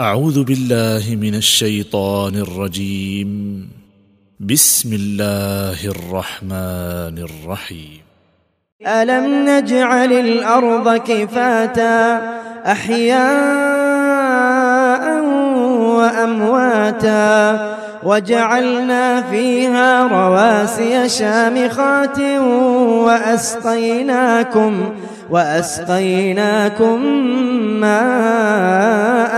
أعوذ بالله من الشيطان الرجيم. بسم الله الرحمن الرحيم. ألم نجعل الأرض كفاتا أحياء وأمواتا وجعلنا فيها رواسي شامخات وأسقيناكم وأسقيناكم ماء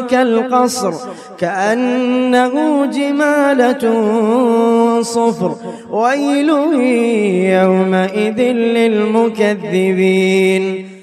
كالقصر كأنه جمالة صفر. ويل يومئذ للمكذبين.